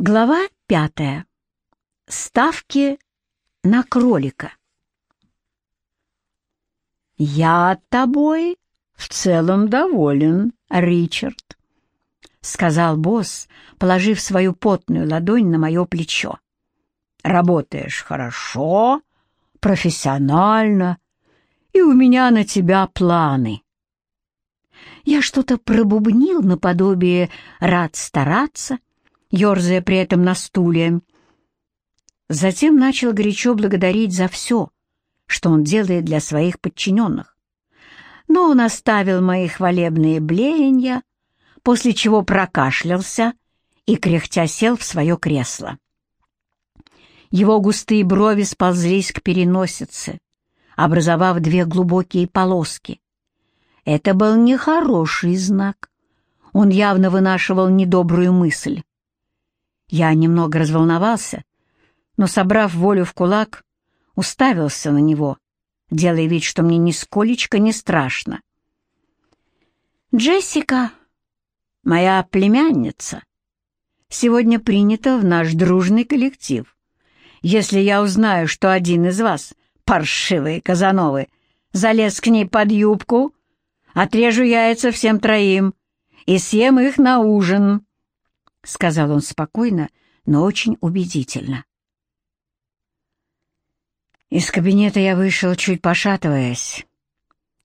Глава пятая. Ставки на кролика. «Я тобой в целом доволен, Ричард», — сказал босс, положив свою потную ладонь на мое плечо. «Работаешь хорошо, профессионально, и у меня на тебя планы». Я что-то пробубнил наподобие «рад стараться», ерзая при этом на стуле. Затем начал горячо благодарить за все, что он делает для своих подчиненных. Но он оставил мои хвалебные блеяния, после чего прокашлялся и кряхтя сел в свое кресло. Его густые брови сползлись к переносице, образовав две глубокие полоски. Это был нехороший знак. Он явно вынашивал недобрую мысль. Я немного разволновался, но, собрав волю в кулак, уставился на него, делая вид, что мне нисколечко не страшно. «Джессика, моя племянница, сегодня принята в наш дружный коллектив. Если я узнаю, что один из вас, паршивые Казановы, залез к ней под юбку, отрежу яйца всем троим и съем их на ужин». — сказал он спокойно, но очень убедительно. Из кабинета я вышел, чуть пошатываясь.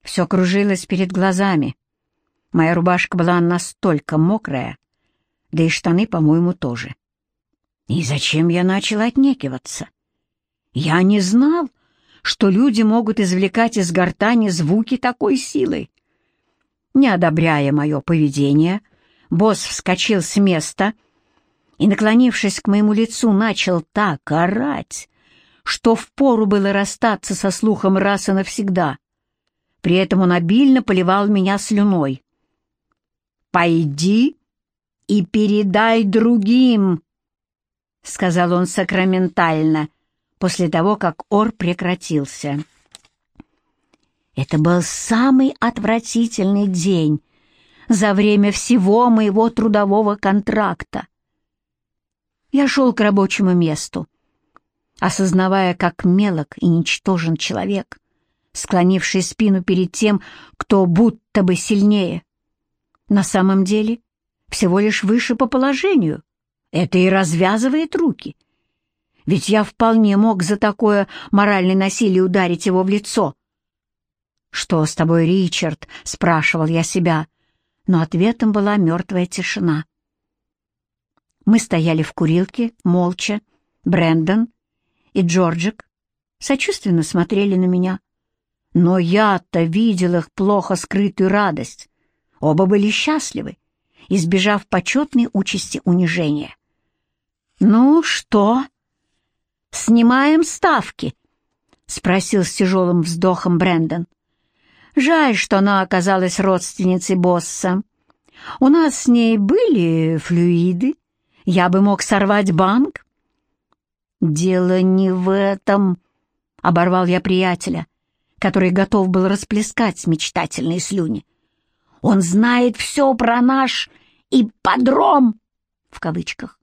Все кружилось перед глазами. Моя рубашка была настолько мокрая, да и штаны, по-моему, тоже. И зачем я начал отнекиваться? Я не знал, что люди могут извлекать из гортани звуки такой силы. Не одобряя мое поведение, — Босс вскочил с места и, наклонившись к моему лицу, начал так орать, что впору было расстаться со слухом раз и навсегда. При этом он обильно поливал меня слюной. «Пойди и передай другим», — сказал он сакраментально, после того, как ор прекратился. Это был самый отвратительный день, за время всего моего трудового контракта. Я шел к рабочему месту, осознавая, как мелок и ничтожен человек, склонивший спину перед тем, кто будто бы сильнее. На самом деле всего лишь выше по положению. Это и развязывает руки. Ведь я вполне мог за такое моральное насилие ударить его в лицо. «Что с тобой, Ричард?» — спрашивал я себя но ответом была мертвая тишина. Мы стояли в курилке, молча, Брэндон и Джорджик сочувственно смотрели на меня. Но я-то видел их плохо скрытую радость. Оба были счастливы, избежав почетной участи унижения. «Ну что, снимаем ставки?» — спросил с тяжелым вздохом Брэндон. Жаль, что она оказалась родственницей босса. У нас с ней были флюиды. Я бы мог сорвать банк. «Дело не в этом», — оборвал я приятеля, который готов был расплескать мечтательные слюни. «Он знает все про наш ипподром!» в кавычках.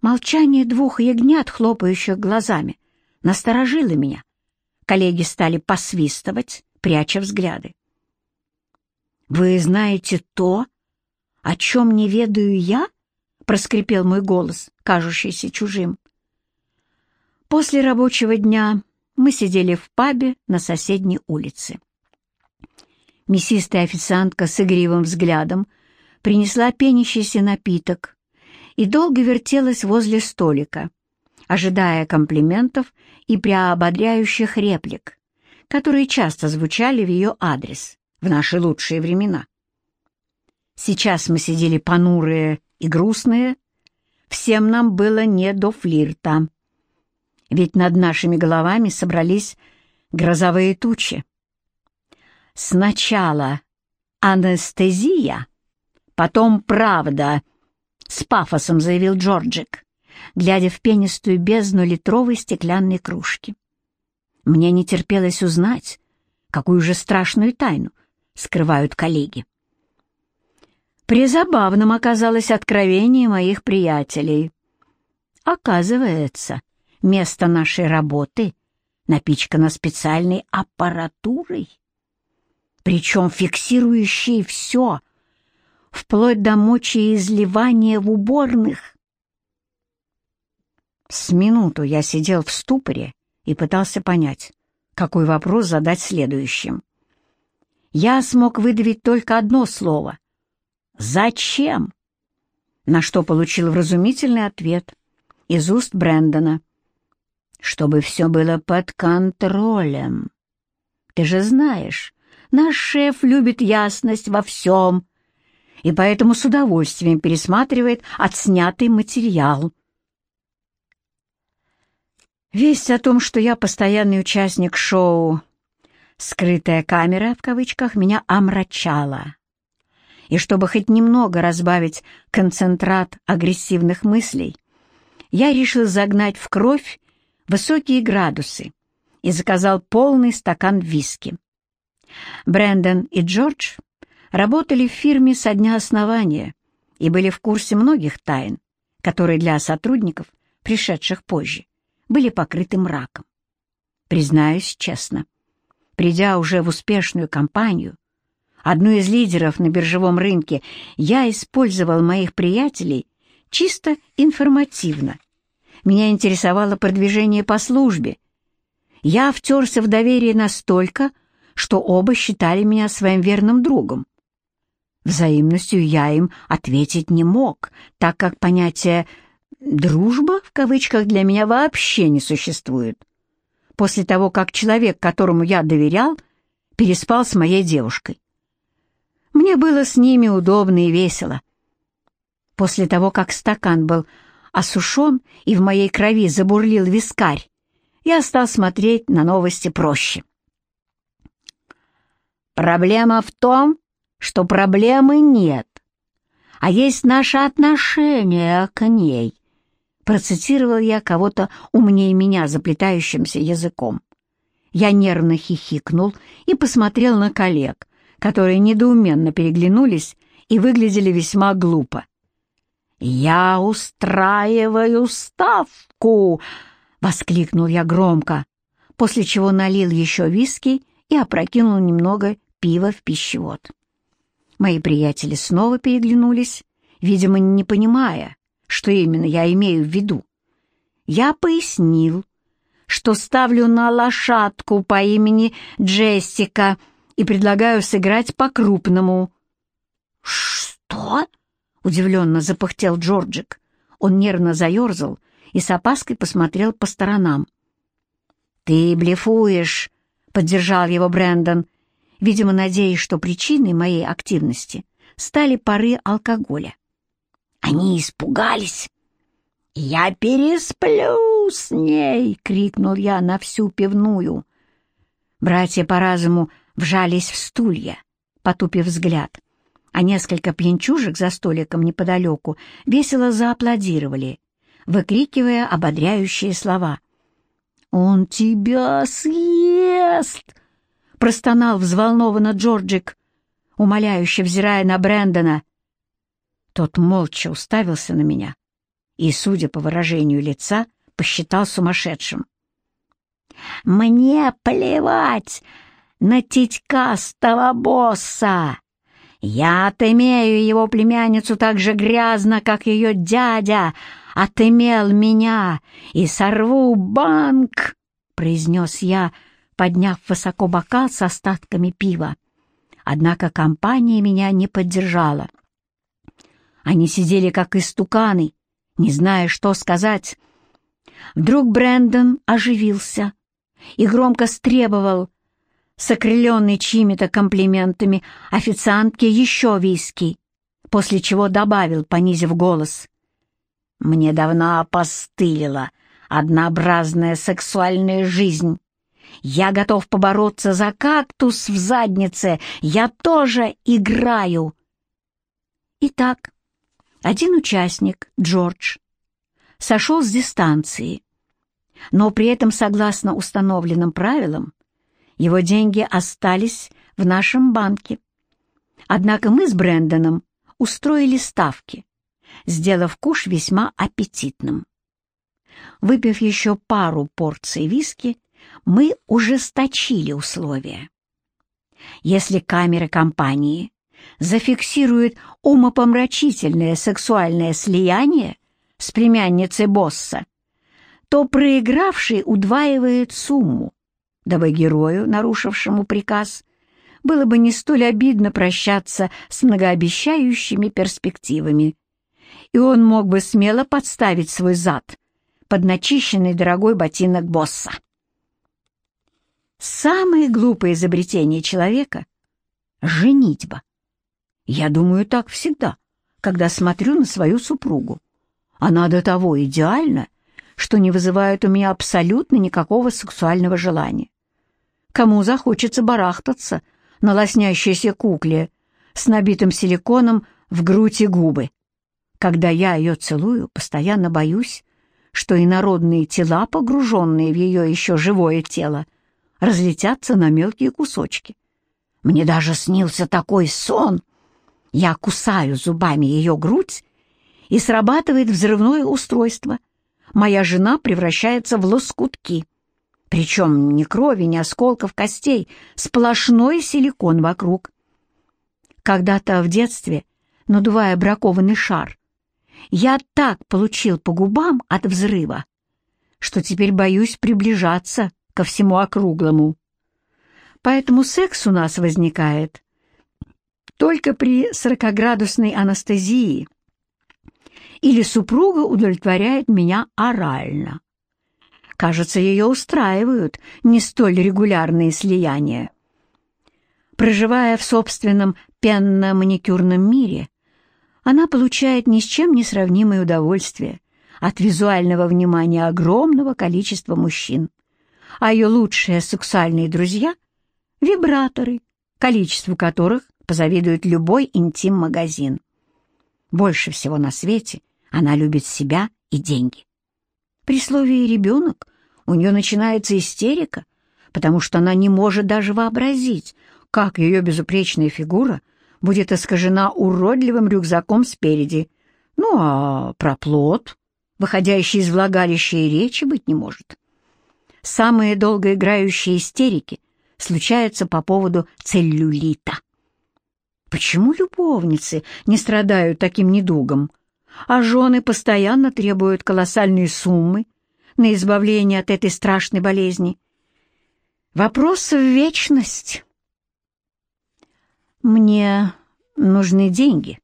Молчание двух ягнят, хлопающих глазами, насторожило меня. Коллеги стали посвистывать, пряча взгляды. «Вы знаете то, о чем не ведаю я?» — проскрипел мой голос, кажущийся чужим. После рабочего дня мы сидели в пабе на соседней улице. Мясистая официантка с игривым взглядом принесла пенящийся напиток и долго вертелась возле столика, ожидая комплиментов и приободряющих реплик, которые часто звучали в ее адрес в наши лучшие времена. Сейчас мы сидели понурые и грустные, всем нам было не до флирта, ведь над нашими головами собрались грозовые тучи. Сначала анестезия, потом правда, с пафосом заявил Джорджик глядя в пенистую бездну литровой стеклянной кружки. Мне не терпелось узнать, какую же страшную тайну скрывают коллеги. Призабавным оказалось откровение моих приятелей. Оказывается, место нашей работы напичкано специальной аппаратурой, причем фиксирующей все, вплоть до мочеизливания в уборных. С минуту я сидел в ступоре и пытался понять, какой вопрос задать следующим. Я смог выдавить только одно слово «Зачем?», на что получил вразумительный ответ из уст Брэндона. «Чтобы все было под контролем. Ты же знаешь, наш шеф любит ясность во всем» и поэтому с удовольствием пересматривает отснятый материал. Весть о том, что я постоянный участник шоу «Скрытая камера» в кавычках меня омрачала. И чтобы хоть немного разбавить концентрат агрессивных мыслей, я решил загнать в кровь высокие градусы и заказал полный стакан виски. Брэндон и Джордж работали в фирме со дня основания и были в курсе многих тайн, которые для сотрудников, пришедших позже, были покрыты мраком. Признаюсь честно, придя уже в успешную компанию, одну из лидеров на биржевом рынке, я использовал моих приятелей чисто информативно. Меня интересовало продвижение по службе. Я втерся в доверие настолько, что оба считали меня своим верным другом. Взаимностью я им ответить не мог, так как понятие «дружба» в кавычках для меня вообще не существует. После того, как человек, которому я доверял, переспал с моей девушкой. Мне было с ними удобно и весело. После того, как стакан был осушен и в моей крови забурлил вискарь, я стал смотреть на новости проще. Проблема в том, что проблемы нет, а есть наше отношение к ней, Процитировал я кого-то умнее меня заплетающимся языком. Я нервно хихикнул и посмотрел на коллег, которые недоуменно переглянулись и выглядели весьма глупо. «Я устраиваю ставку!» — воскликнул я громко, после чего налил еще виски и опрокинул немного пива в пищевод. Мои приятели снова переглянулись, видимо, не понимая, что именно я имею в виду. Я пояснил, что ставлю на лошадку по имени Джессика и предлагаю сыграть по-крупному. «Что?» — удивленно запыхтел Джорджик. Он нервно заерзал и с опаской посмотрел по сторонам. «Ты блефуешь», — поддержал его Брэндон, видимо, надеясь, что причиной моей активности стали пары алкоголя. Они испугались. «Я пересплю с ней!» — крикнул я на всю пивную. Братья по разуму вжались в стулья, потупив взгляд, а несколько пьянчужек за столиком неподалеку весело зааплодировали, выкрикивая ободряющие слова. «Он тебя съест!» — простонал взволнованно Джорджик, умоляюще взирая на Брэндона. Тот молча уставился на меня и, судя по выражению лица, посчитал сумасшедшим. «Мне плевать на титькастого босса! Я отымею его племянницу так же грязно, как ее дядя отымел меня, и сорву банк!» — произнес я, подняв высоко бокал с остатками пива. Однако компания меня не поддержала. Они сидели как истуканы, не зная, что сказать. Вдруг Брэндон оживился и громко стребовал, сокрыленный чьими-то комплиментами, официантке еще виски, после чего добавил, понизив голос. «Мне давно опостылила однообразная сексуальная жизнь. Я готов побороться за кактус в заднице, я тоже играю». Итак, один участник, Джордж, сошел с дистанции, но при этом, согласно установленным правилам, его деньги остались в нашем банке. Однако мы с Брэндоном устроили ставки, сделав куш весьма аппетитным. Выпив еще пару порций виски, мы ужесточили условия. Если камеры компании зафиксируют умопомрачительное сексуальное слияние с племянницей босса, то проигравший удваивает сумму, дабы герою, нарушившему приказ, было бы не столь обидно прощаться с многообещающими перспективами, и он мог бы смело подставить свой зад под начищенный дорогой ботинок босса. Самое глупое изобретение человека — женитьба. Я думаю так всегда, когда смотрю на свою супругу. Она до того идеальна, что не вызывает у меня абсолютно никакого сексуального желания. Кому захочется барахтаться на лоснящейся кукле с набитым силиконом в грудь и губы? Когда я ее целую, постоянно боюсь, что инородные тела, погруженные в ее еще живое тело, разлетятся на мелкие кусочки. Мне даже снился такой сон. Я кусаю зубами ее грудь, и срабатывает взрывное устройство — моя жена превращается в лоскутки. Причем ни крови, ни осколков костей, сплошной силикон вокруг. Когда-то в детстве, надувая бракованный шар, я так получил по губам от взрыва, что теперь боюсь приближаться ко всему округлому. Поэтому секс у нас возникает только при сорокоградусной анестезии — или супруга удовлетворяет меня орально. Кажется, ее устраивают не столь регулярные слияния. Проживая в собственном пенно-маникюрном мире, она получает ни с чем не сравнимое удовольствие от визуального внимания огромного количества мужчин, а ее лучшие сексуальные друзья — вибраторы, количеству которых позавидует любой интим-магазин. Больше всего на свете она любит себя и деньги. При слове «ребенок» у нее начинается истерика, потому что она не может даже вообразить, как ее безупречная фигура будет искажена уродливым рюкзаком спереди. Ну, а про плод, выходящий из влагалища и речи, быть не может. Самые долгоиграющие истерики случаются по поводу целлюлита. Почему любовницы не страдают таким недугом? а жены постоянно требуют колоссальные суммы на избавление от этой страшной болезни. Вопрос в вечность. «Мне нужны деньги»,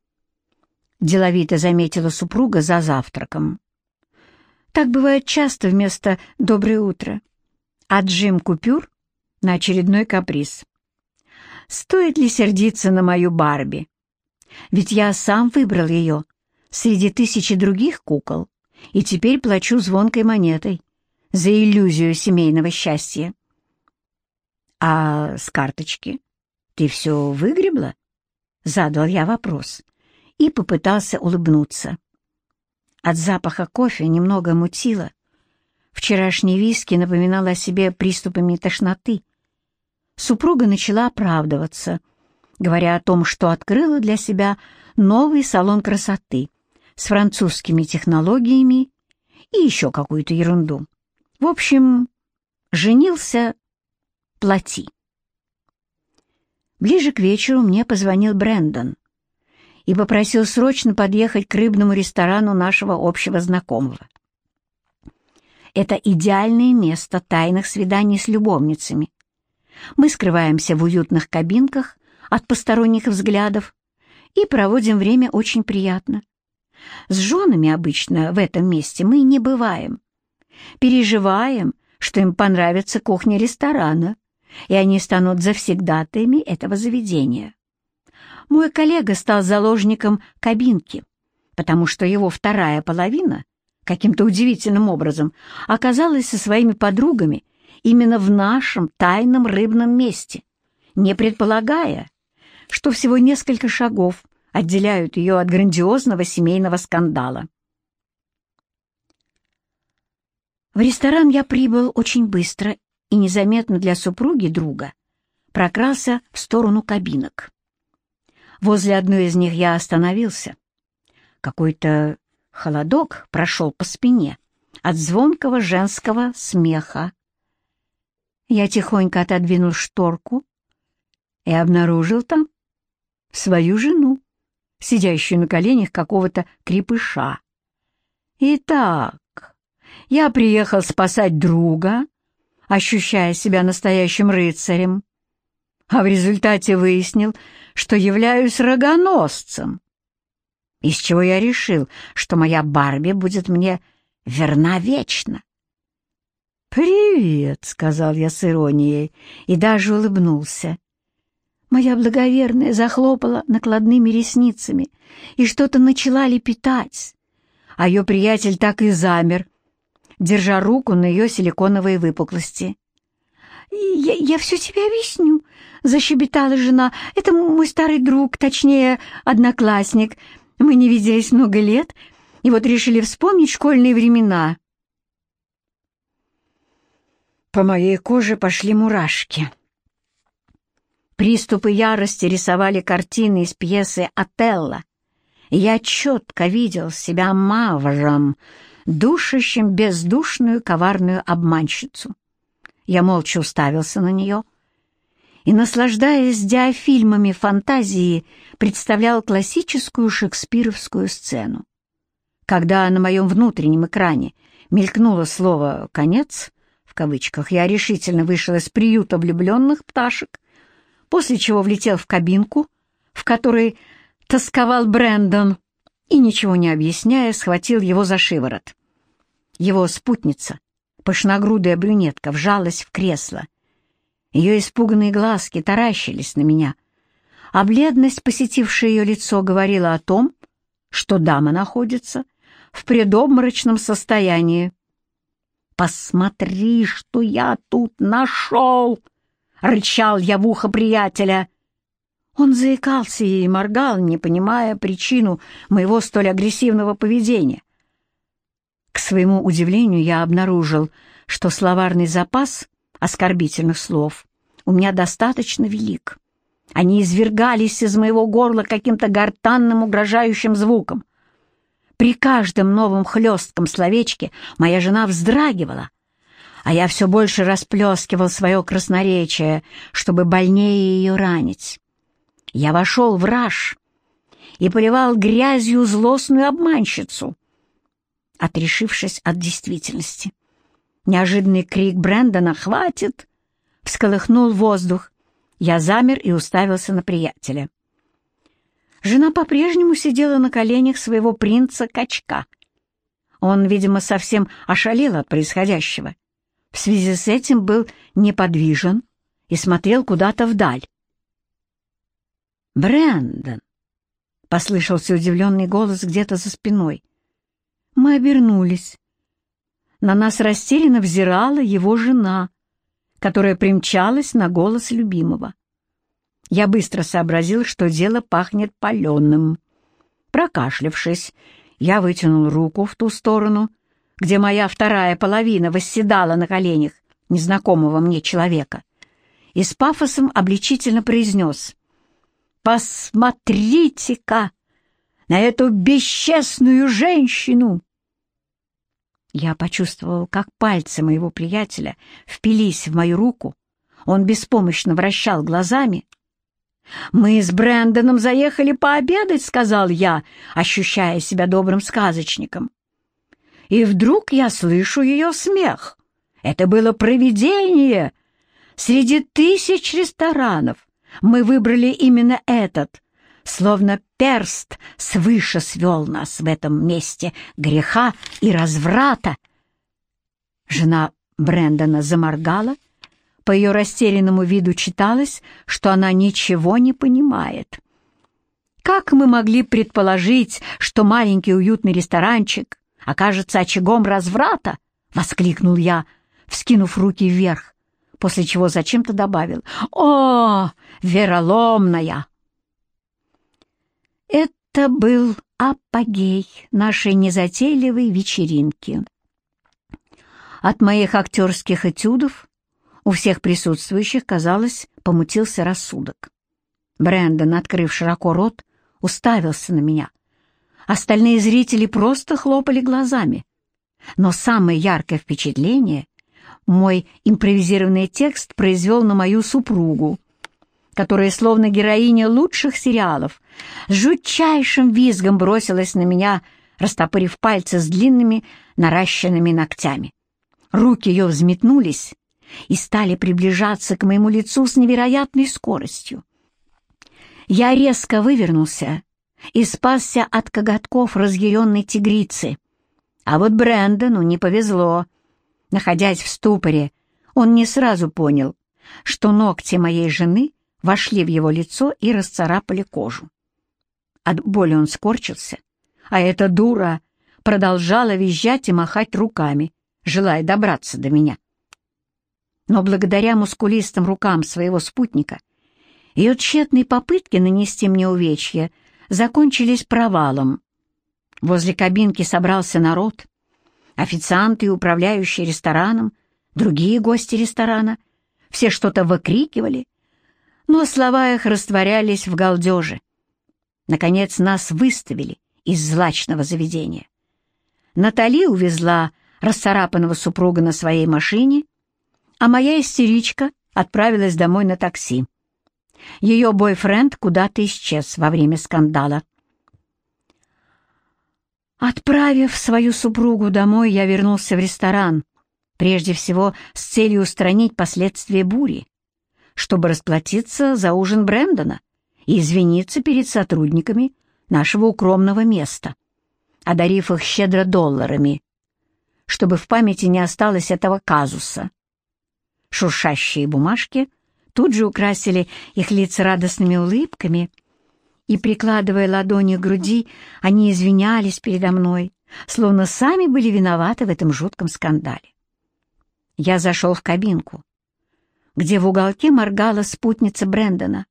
— деловито заметила супруга за завтраком. «Так бывает часто вместо «доброе утро», а Джим купюр на очередной каприз. Стоит ли сердиться на мою Барби? Ведь я сам выбрал ее среди тысячи других кукол и теперь плачу звонкой монетой за иллюзию семейного счастья. «А с карточки ты все выгребла?» — задал я вопрос и попытался улыбнуться. От запаха кофе немного мутило. Вчерашний виски напоминал о себе приступами тошноты. Супруга начала оправдываться, говоря о том, что открыла для себя новый салон красоты — с французскими технологиями и еще какую-то ерунду. В общем, женился — плати. Ближе к вечеру мне позвонил Брэндон и попросил срочно подъехать к рыбному ресторану нашего общего знакомого. Это идеальное место тайных свиданий с любовницами. Мы скрываемся в уютных кабинках от посторонних взглядов и проводим время очень приятно. С женами обычно в этом месте мы не бываем. Переживаем, что им понравится кухня ресторана, и они станут завсегдатаями этого заведения. Мой коллега стал заложником кабинки, потому что его вторая половина каким-то удивительным образом оказалась со своими подругами именно в нашем тайном рыбном месте, не предполагая, что всего несколько шагов отделяют ее от грандиозного семейного скандала. В ресторан я прибыл очень быстро и незаметно для супруги друга прокрался в сторону кабинок. Возле одной из них я остановился. Какой-то холодок прошел по спине от звонкого женского смеха. Я тихонько отодвинул шторку и обнаружил там свою жену, сидящую на коленях какого-то крепыша. Итак, я приехал спасать друга, ощущая себя настоящим рыцарем, а в результате выяснил, что являюсь рогоносцем, из чего я решил, что моя Барби будет мне верна вечно. «Привет», — сказал я с иронией и даже улыбнулся. Моя благоверная захлопала накладными ресницами и что-то начала лепетать, а ее приятель так и замер, держа руку на ее силиконовые выпуклости. «Я, я все тебе объясню», — защебетала жена. «Это мой старый друг, точнее, одноклассник. Мы не виделись много лет, и вот решили вспомнить школьные времена». По моей коже пошли мурашки. Приступы ярости рисовали картины из пьесы «Отелло». Я четко видел себя мавром, душащим бездушную коварную обманщицу. Я молча уставился на нее и, наслаждаясь диафильмами фантазии, представлял классическую шекспировскую сцену. Когда на моем внутреннем экране мелькнуло слово «конец», кавычках, я решительно вышел из приюта влюбленных пташек, после чего влетел в кабинку, в которой тосковал Брэндон, и, ничего не объясняя, схватил его за шиворот. Его спутница, пышногрудая брюнетка, вжалась в кресло. Ее испуганные глазки таращились на меня, а бледность, посетившая ее лицо, говорила о том, что дама находится в предобморочном состоянии. «Посмотри, что я тут нашел!» — рычал я в ухо приятеля. Он заикался и моргал, не понимая причину моего столь агрессивного поведения. К своему удивлению я обнаружил, что словарный запас оскорбительных слов у меня достаточно велик. Они извергались из моего горла каким-то гортанным угрожающим звуком. При каждом новом хлестком словечке моя жена вздрагивала, а я все больше расплескивал свое красноречие, чтобы больнее ее ранить. Я вошел в раж и поливал грязью злостную обманщицу, отрешившись от действительности. Неожиданный крик Брэндона «Хватит!» всколыхнул воздух. Я замер и уставился на приятеля. Жена по-прежнему сидела на коленях своего принца-качка. Он, видимо, совсем ошалел от происходящего. В связи с этим был неподвижен и смотрел куда-то вдаль. «Брэндон!» — послышался удивленный голос где-то за спиной. Мы обернулись. На нас растерянно взирала его жена, которая примчалась на голос любимого. Я быстро сообразил, что дело пахнет паленым. Прокашлявшись, я вытянул руку в ту сторону, где моя вторая половина восседала на коленях незнакомого мне человека, и с пафосом обличительно произнес «Посмотрите-ка на эту бесчестную женщину!» Я почувствовал, как пальцы моего приятеля впились в мою руку. Он беспомощно вращал глазами. «Мы с Брэндоном заехали пообедать», — сказал я, ощущая себя добрым сказочником. И вдруг я слышу ее смех. Это было провидение. Среди тысяч ресторанов мы выбрали именно этот — словно перст свыше свел нас в этом месте греха и разврата. Жена Брэндона заморгала, по ее растерянному виду читалось, что она ничего не понимает. Как мы могли предположить, что маленький уютный ресторанчик окажется очагом разврата? — воскликнул я, вскинув руки вверх, после чего зачем-то добавил «О, вероломная!» Это был апогей нашей незатейливой вечеринки. От моих актерских этюдов у всех присутствующих, казалось, помутился рассудок. Брэндон, открыв широко рот, уставился на меня. Остальные зрители просто хлопали глазами. Но самое яркое впечатление мой импровизированный текст произвел на мою супругу, которая, словно героиня лучших сериалов, с жутчайшим визгом бросилась на меня, растопырив пальцы с длинными наращенными ногтями. Руки ее взметнулись и стали приближаться к моему лицу с невероятной скоростью. Я резко вывернулся и спасся от коготков разъяренной тигрицы. А вот Брэндону не повезло. Находясь в ступоре, он не сразу понял, что ногти моей жены вошли в его лицо и расцарапали кожу. От боли он скорчился, а эта дура продолжала визжать и махать руками, желая добраться до меня. Но благодаря мускулистым рукам своего спутника ее тщетные попытки нанести мне увечья закончились провалом. Возле кабинки собрался народ, официанты и управляющие рестораном, другие гости ресторана. Все что-то выкрикивали, но слова их растворялись в галдеже. Наконец нас выставили из злачного заведения. Натали увезла расцарапанного супруга на своей машине, а моя истеричка отправилась домой на такси. Ее бойфренд куда-то исчез во время скандала. Отправив свою супругу домой, я вернулся в ресторан, прежде всего с целью устранить последствия бури, чтобы расплатиться за ужин Брэндона и извиниться перед сотрудниками нашего укромного места, одарив их щедро долларами, чтобы в памяти не осталось этого казуса. Шуршащие бумажки тут же украсили их лица радостными улыбками, и, прикладывая ладони к груди, они извинялись передо мной, словно сами были виноваты в этом жутком скандале. Я зашел в кабинку, где в уголке моргала спутница Брэндона,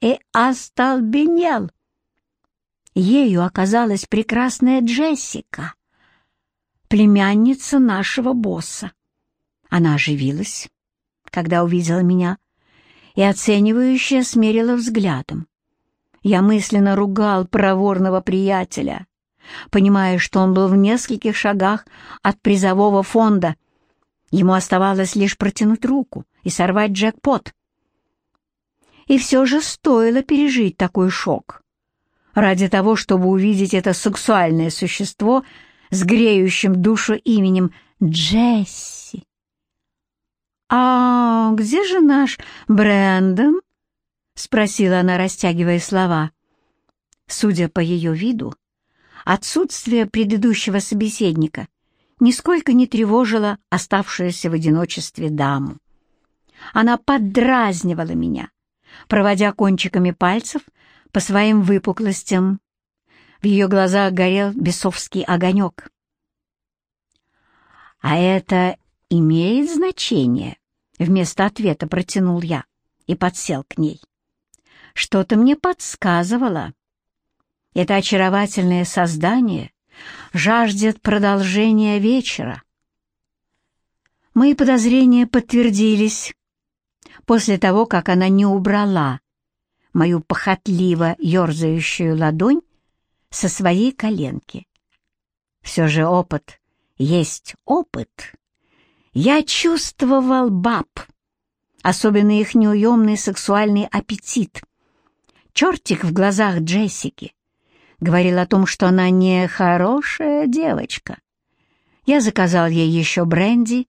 и остолбенел. Ею оказалась прекрасная Джессика, племянница нашего босса. Она оживилась, когда увидела меня, и оценивающе смерила взглядом. Я мысленно ругал проворного приятеля, понимая, что он был в нескольких шагах от призового фонда. Ему оставалось лишь протянуть руку и сорвать джекпот. И все же стоило пережить такой шок. Ради того, чтобы увидеть это сексуальное существо с греющим душу именем Джесси. «А где же наш Брэндон?» — спросила она, растягивая слова. Судя по ее виду, отсутствие предыдущего собеседника нисколько не тревожило оставшуюся в одиночестве даму. Она поддразнивала меня, проводя кончиками пальцев по своим выпуклостям. В ее глазах горел бесовский огонек. «А это имеет значение?» Вместо ответа протянул я и подсел к ней. Что-то мне подсказывало. Это очаровательное создание жаждет продолжения вечера. Мои подозрения подтвердились после того, как она не убрала мою похотливо ерзающую ладонь со своей коленки. Все же опыт есть опыт. Я чувствовал баб, особенно их неуемный сексуальный аппетит. Чертик в глазах Джессики говорил о том, что она не хорошая девочка. Я заказал ей еще бренди,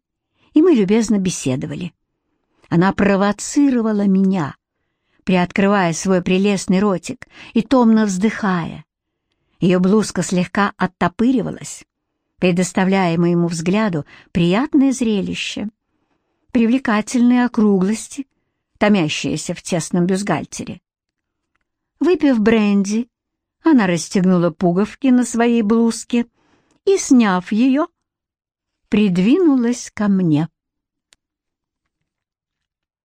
и мы любезно беседовали. Она провоцировала меня, приоткрывая свой прелестный ротик и томно вздыхая. Ее блузка слегка оттопыривалась, предоставляя моему взгляду приятное зрелище. Привлекательные округлости, томящиеся в тесном бюстгальтере. Выпив бренди, она расстегнула пуговки на своей блузке и, сняв ее, придвинулась ко мне.